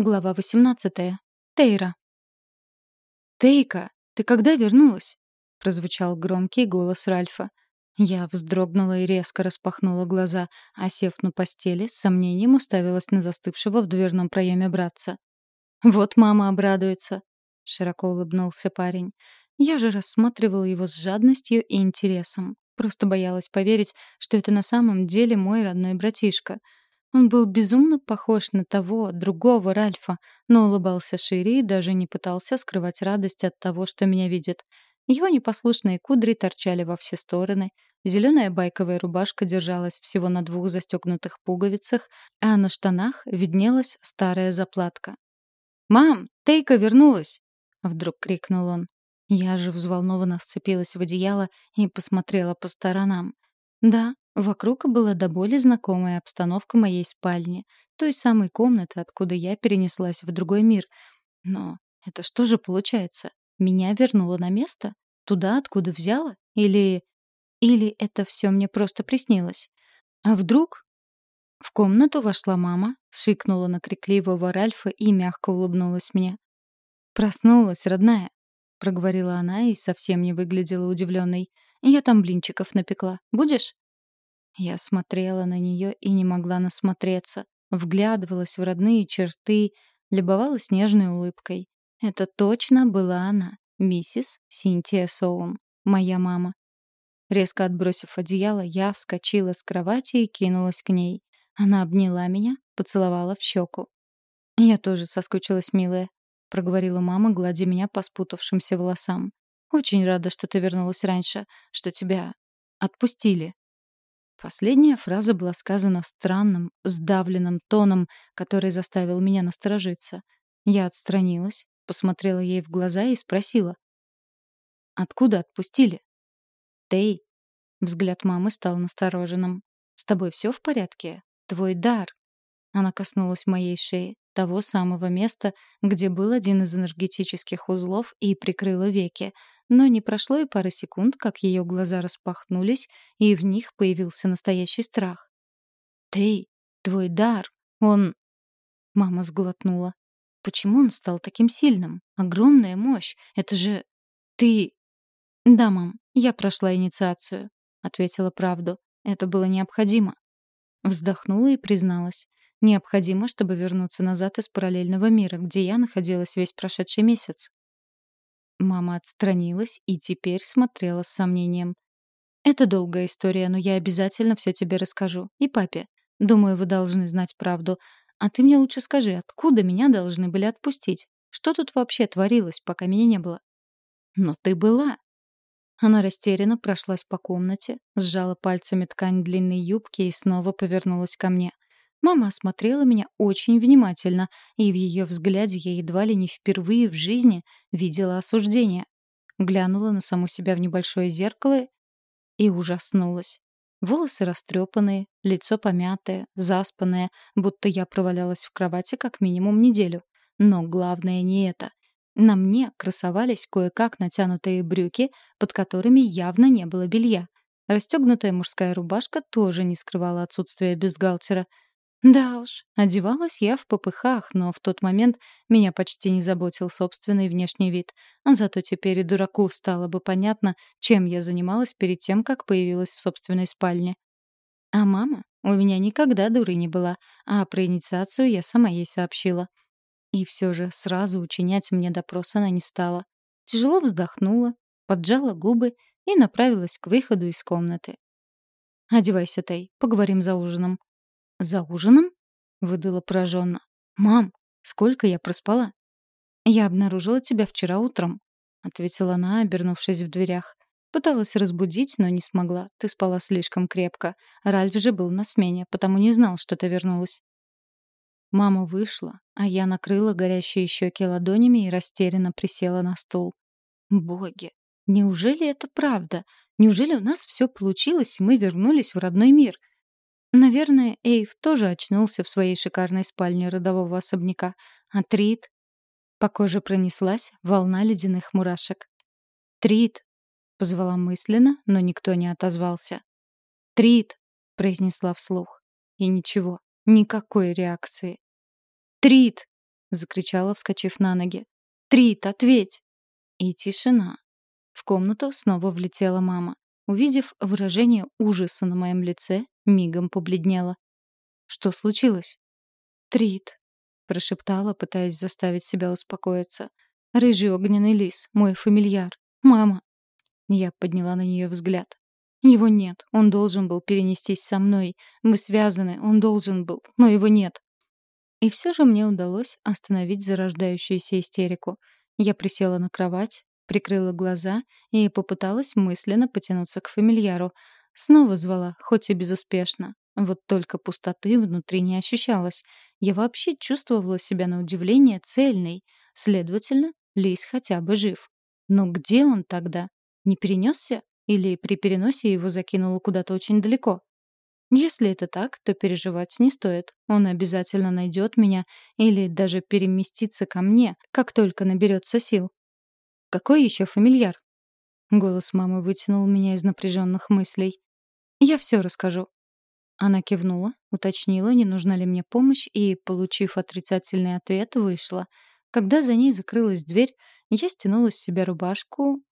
Глава 18. Тейра. «Тейка, ты когда вернулась?» — прозвучал громкий голос Ральфа. Я вздрогнула и резко распахнула глаза, а сев на постели, с сомнением уставилась на застывшего в дверном проеме братца. «Вот мама обрадуется», — широко улыбнулся парень. Я же рассматривала его с жадностью и интересом. Просто боялась поверить, что это на самом деле мой родной братишка — он был безумно похож на того, другого Ральфа, но улыбался шире и даже не пытался скрывать радость от того, что меня видит. Его непослушные кудри торчали во все стороны, зеленая байковая рубашка держалась всего на двух застегнутых пуговицах, а на штанах виднелась старая заплатка. «Мам, Тейка вернулась!» — вдруг крикнул он. Я же взволнованно вцепилась в одеяло и посмотрела по сторонам. Да, Вокруг была до боли знакомая обстановка моей спальни, той самой комнаты, откуда я перенеслась в другой мир. Но это что же получается? Меня вернуло на место? Туда, откуда взяла? Или... Или это все мне просто приснилось? А вдруг... В комнату вошла мама, шикнула на крикливого Ральфа и мягко улыбнулась мне. «Проснулась, родная», — проговорила она и совсем не выглядела удивленной. «Я там блинчиков напекла. Будешь?» Я смотрела на нее и не могла насмотреться. Вглядывалась в родные черты, любовалась нежной улыбкой. Это точно была она, миссис Синтия Соун, моя мама. Резко отбросив одеяло, я вскочила с кровати и кинулась к ней. Она обняла меня, поцеловала в щеку. «Я тоже соскучилась, милая», — проговорила мама, гладя меня по спутавшимся волосам. «Очень рада, что ты вернулась раньше, что тебя отпустили». Последняя фраза была сказана странным, сдавленным тоном, который заставил меня насторожиться. Я отстранилась, посмотрела ей в глаза и спросила. «Откуда отпустили?» «Тей». Взгляд мамы стал настороженным. «С тобой все в порядке? Твой дар». Она коснулась моей шеи, того самого места, где был один из энергетических узлов, и прикрыла веки, но не прошло и пары секунд, как ее глаза распахнулись, и в них появился настоящий страх. «Ты, твой дар, он...» Мама сглотнула. «Почему он стал таким сильным? Огромная мощь. Это же... Ты...» «Да, мам, я прошла инициацию», — ответила правду. «Это было необходимо». Вздохнула и призналась. Необходимо, чтобы вернуться назад из параллельного мира, где я находилась весь прошедший месяц. Мама отстранилась и теперь смотрела с сомнением. «Это долгая история, но я обязательно все тебе расскажу. И папе. Думаю, вы должны знать правду. А ты мне лучше скажи, откуда меня должны были отпустить? Что тут вообще творилось, пока меня не было?» «Но ты была». Она растерянно прошлась по комнате, сжала пальцами ткань длинной юбки и снова повернулась ко мне. Мама осмотрела меня очень внимательно, и в ее взгляде я едва ли не впервые в жизни видела осуждение. Глянула на саму себя в небольшое зеркало и ужаснулась. Волосы растрепанные, лицо помятое, заспанное, будто я провалялась в кровати как минимум неделю. Но главное не это. На мне красовались кое-как натянутые брюки, под которыми явно не было белья. Расстегнутая мужская рубашка тоже не скрывала отсутствие бюстгальтера — да уж, одевалась я в попыхах, но в тот момент меня почти не заботил собственный внешний вид. А зато теперь и дураку стало бы понятно, чем я занималась перед тем, как появилась в собственной спальне. А мама у меня никогда дурой не была, а про инициацию я сама ей сообщила. И все же сразу учинять мне допрос она не стала. Тяжело вздохнула, поджала губы и направилась к выходу из комнаты. «Одевайся, Тай, поговорим за ужином», «За ужином?» — выдала пораженно. «Мам, сколько я проспала?» «Я обнаружила тебя вчера утром», — ответила она, обернувшись в дверях. Пыталась разбудить, но не смогла. Ты спала слишком крепко. Ральф же был на смене, потому не знал, что ты вернулась. Мама вышла, а я накрыла горящие щеки ладонями и растерянно присела на стул. Боги, неужели это правда? Неужели у нас все получилось, и мы вернулись в родной мир? Наверное, Эйв тоже очнулся в своей шикарной спальне родового особняка, а Трид... По коже пронеслась волна ледяных мурашек. «Трид!» — позвала мысленно, но никто не отозвался. «Трид!» — произнесла вслух. И ничего, никакой реакции. «Трид!» — закричала, вскочив на ноги. «Трит, ответь!» И тишина. В комнату снова влетела мама. Увидев выражение ужаса на моем лице, мигом побледнела. «Что случилось?» «Трит», — прошептала, пытаясь заставить себя успокоиться. «Рыжий огненный лис, мой фамильяр. Мама!» Я подняла на нее взгляд. «Его нет. Он должен был перенестись со мной. Мы связаны. Он должен был. Но его нет». И все же мне удалось остановить зарождающуюся истерику. Я присела на кровать, прикрыла глаза и попыталась мысленно потянуться к фамильяру. Снова звала, хоть и безуспешно. Вот только пустоты внутри не ощущалось. Я вообще чувствовала себя на удивление цельной. Следовательно, Лис хотя бы жив. Но где он тогда? Не перенесся? Или при переносе его закинуло куда-то очень далеко? Если это так, то переживать не стоит. Он обязательно найдет меня или даже переместится ко мне, как только наберется сил. Какой еще фамильяр? Голос мамы вытянул меня из напряженных мыслей. Я все расскажу. Она кивнула, уточнила, не нужна ли мне помощь, и, получив отрицательный ответ, вышла. Когда за ней закрылась дверь, я стянула с себя рубашку,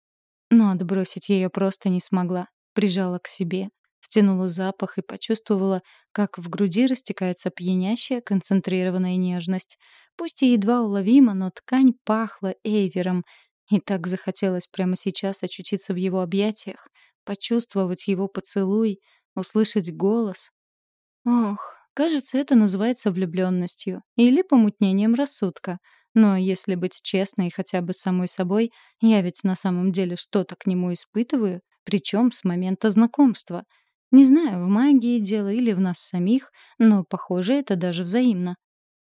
но отбросить ее просто не смогла. Прижала к себе, втянула запах и почувствовала, как в груди растекается пьянящая, концентрированная нежность. Пусть и едва уловимо, но ткань пахла эйвером, и так захотелось прямо сейчас очутиться в его объятиях, почувствовать его поцелуй, услышать голос. Ох, кажется, это называется влюбленностью или помутнением рассудка — но если быть честной хотя бы с самой собой, я ведь на самом деле что-то к нему испытываю, причем с момента знакомства. Не знаю, в магии дело или в нас самих, но, похоже, это даже взаимно.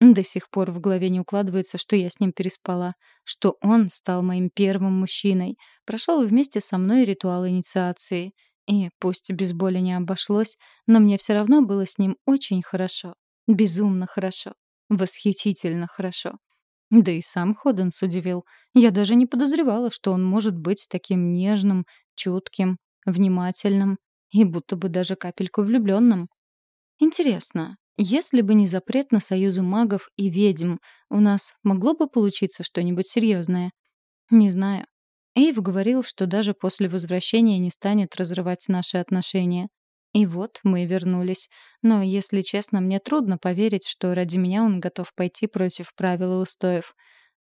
До сих пор в голове не укладывается, что я с ним переспала, что он стал моим первым мужчиной, прошел вместе со мной ритуал инициации. И пусть без боли не обошлось, но мне все равно было с ним очень хорошо. Безумно хорошо. Восхитительно хорошо. Да и сам Ходенс удивил. Я даже не подозревала, что он может быть таким нежным, чутким, внимательным и будто бы даже капельку влюбленным. Интересно, если бы не запрет на союзы магов и ведьм, у нас могло бы получиться что-нибудь серьезное? Не знаю. Эйв говорил, что даже после возвращения не станет разрывать наши отношения. И вот мы вернулись. Но, если честно, мне трудно поверить, что ради меня он готов пойти против правил и устоев.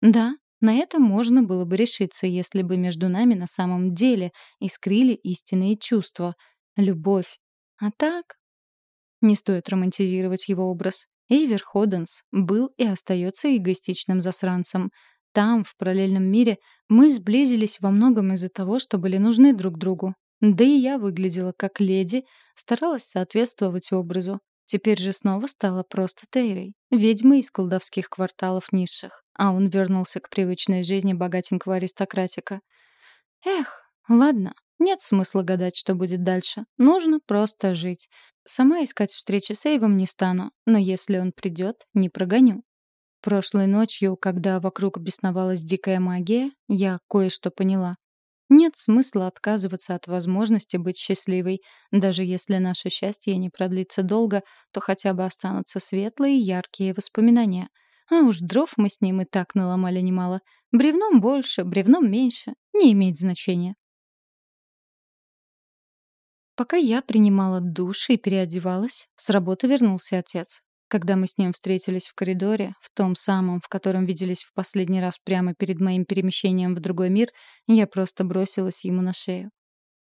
Да, на это можно было бы решиться, если бы между нами на самом деле искрили истинные чувства. Любовь. А так... Не стоит романтизировать его образ. Эйвер Ходенс был и остается эгоистичным засранцем. Там, в параллельном мире, мы сблизились во многом из-за того, что были нужны друг другу. Да и я выглядела как леди, старалась соответствовать образу. Теперь же снова стала просто Тейрой, ведьмой из колдовских кварталов низших. А он вернулся к привычной жизни богатенького аристократика. Эх, ладно, нет смысла гадать, что будет дальше. Нужно просто жить. Сама искать встречи с Эйвом не стану, но если он придет, не прогоню. Прошлой ночью, когда вокруг бесновалась дикая магия, я кое-что поняла. Нет смысла отказываться от возможности быть счастливой. Даже если наше счастье не продлится долго, то хотя бы останутся светлые и яркие воспоминания. А уж дров мы с ним и так наломали немало. Бревном больше, бревном меньше. Не имеет значения. Пока я принимала душ и переодевалась, с работы вернулся отец. Когда мы с ним встретились в коридоре, в том самом, в котором виделись в последний раз прямо перед моим перемещением в другой мир, я просто бросилась ему на шею.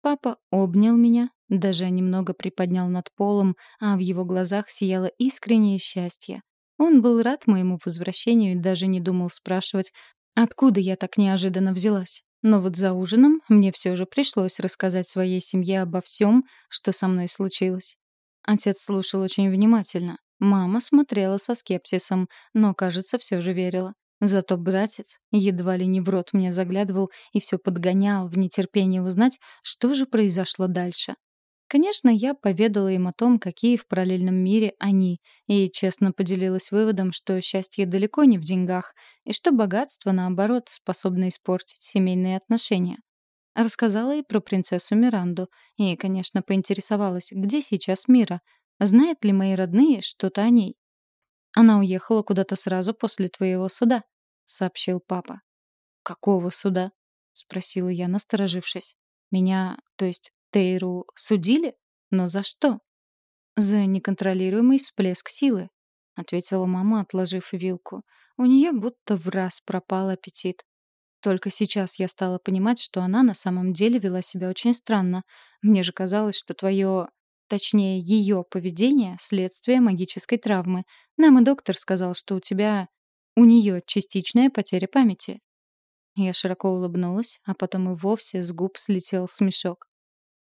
Папа обнял меня, даже немного приподнял над полом, а в его глазах сияло искреннее счастье. Он был рад моему возвращению и даже не думал спрашивать, откуда я так неожиданно взялась. Но вот за ужином мне все же пришлось рассказать своей семье обо всем, что со мной случилось. Отец слушал очень внимательно, Мама смотрела со скепсисом, но, кажется, все же верила. Зато братец едва ли не в рот мне заглядывал и все подгонял в нетерпении узнать, что же произошло дальше. Конечно, я поведала им о том, какие в параллельном мире они, и честно поделилась выводом, что счастье далеко не в деньгах, и что богатство, наоборот, способно испортить семейные отношения. Рассказала и про принцессу Миранду, и, конечно, поинтересовалась, где сейчас Мира, Знают ли мои родные что-то о ней? Она уехала куда-то сразу после твоего суда», — сообщил папа. «Какого суда?» — спросила я, насторожившись. «Меня, то есть Тейру, судили? Но за что?» «За неконтролируемый всплеск силы», — ответила мама, отложив вилку. У нее будто в раз пропал аппетит. Только сейчас я стала понимать, что она на самом деле вела себя очень странно. Мне же казалось, что твое, точнее, ее поведение — следствие магической травмы. Нам и доктор сказал, что у тебя... у нее частичная потеря памяти. Я широко улыбнулась, а потом и вовсе с губ слетел смешок.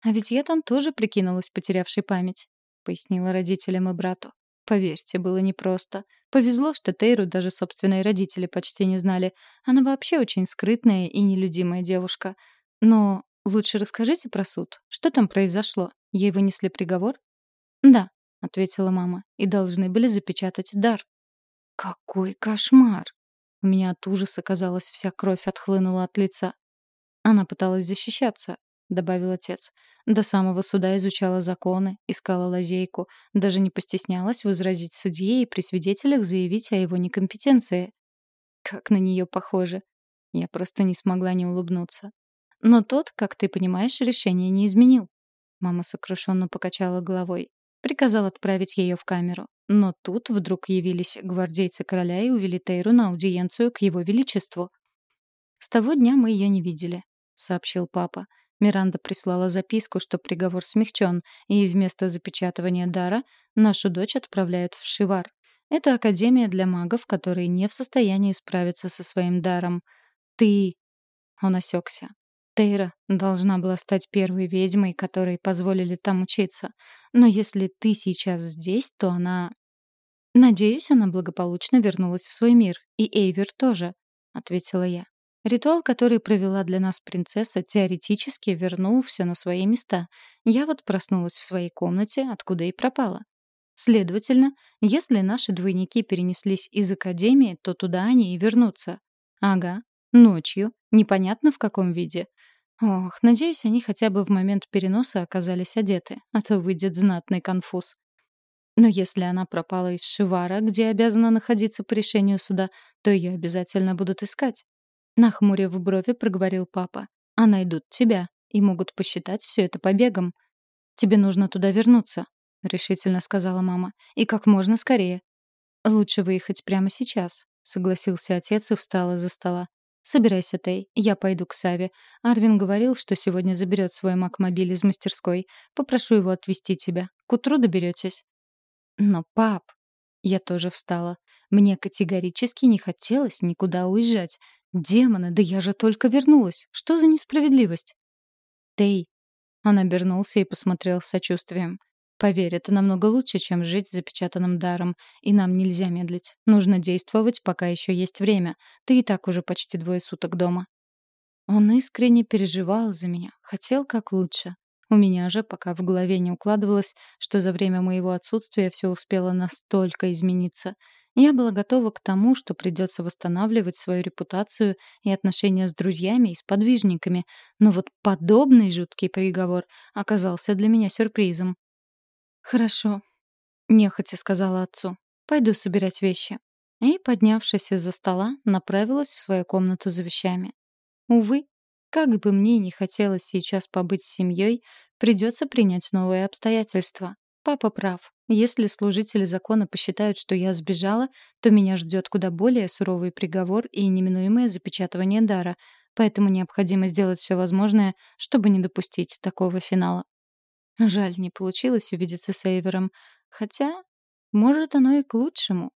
А ведь я там тоже прикинулась потерявшей память. — пояснила родителям и брату. Поверьте, было непросто. Повезло, что Тейру даже собственные родители почти не знали. Она вообще очень скрытная и нелюдимая девушка. Но лучше расскажите про суд. Что там произошло? Ей вынесли приговор? «Да», — ответила мама, — «и должны были запечатать дар». «Какой кошмар!» У меня от ужаса, казалось, вся кровь отхлынула от лица. Она пыталась защищаться, добавил отец. До самого суда изучала законы, искала лазейку, даже не постеснялась возразить судье и при свидетелях заявить о его некомпетенции. Как на нее похоже. Я просто не смогла не улыбнуться. Но тот, как ты понимаешь, решение не изменил. Мама сокрушенно покачала головой. Приказал отправить ее в камеру. Но тут вдруг явились гвардейцы короля и увели Тейру на аудиенцию к его величеству. «С того дня мы ее не видели», — сообщил папа. Миранда прислала записку, что приговор смягчен, и вместо запечатывания дара нашу дочь отправляют в Шивар. Это академия для магов, которые не в состоянии справиться со своим даром. Ты... Он осекся. Тейра должна была стать первой ведьмой, которой позволили там учиться. Но если ты сейчас здесь, то она... Надеюсь, она благополучно вернулась в свой мир. И Эйвер тоже, — ответила я. Ритуал, который провела для нас принцесса, теоретически вернул все на свои места. Я вот проснулась в своей комнате, откуда и пропала. Следовательно, если наши двойники перенеслись из академии, то туда они и вернутся. Ага, ночью, непонятно в каком виде. Ох, надеюсь, они хотя бы в момент переноса оказались одеты, а то выйдет знатный конфуз. Но если она пропала из Шивара, где обязана находиться по решению суда, то ее обязательно будут искать. Нахмурив брови, проговорил папа. «А найдут тебя и могут посчитать все это побегом. Тебе нужно туда вернуться», — решительно сказала мама. «И как можно скорее». «Лучше выехать прямо сейчас», — согласился отец и встал из-за стола. «Собирайся, Тей, я пойду к Саве. Арвин говорил, что сегодня заберет свой макмобиль из мастерской. Попрошу его отвезти тебя. К утру доберетесь». «Но, пап...» Я тоже встала. Мне категорически не хотелось никуда уезжать. Демоны, да я же только вернулась. Что за несправедливость? Тей. Он обернулся и посмотрел с сочувствием. Поверь, это намного лучше, чем жить с запечатанным даром. И нам нельзя медлить. Нужно действовать, пока еще есть время. Ты и так уже почти двое суток дома. Он искренне переживал за меня. Хотел как лучше. У меня же пока в голове не укладывалось, что за время моего отсутствия все успело настолько измениться — я была готова к тому, что придется восстанавливать свою репутацию и отношения с друзьями и с подвижниками, но вот подобный жуткий приговор оказался для меня сюрпризом. «Хорошо», — нехотя сказала отцу. «Пойду собирать вещи». И, поднявшись из-за стола, направилась в свою комнату за вещами. Увы, как бы мне ни хотелось сейчас побыть с семьей, придется принять новые обстоятельства. Папа прав. Если служители закона посчитают, что я сбежала, то меня ждет куда более суровый приговор и неминуемое запечатывание дара, поэтому необходимо сделать все возможное, чтобы не допустить такого финала. Жаль, не получилось увидеться с Эйвером. Хотя, может, оно и к лучшему.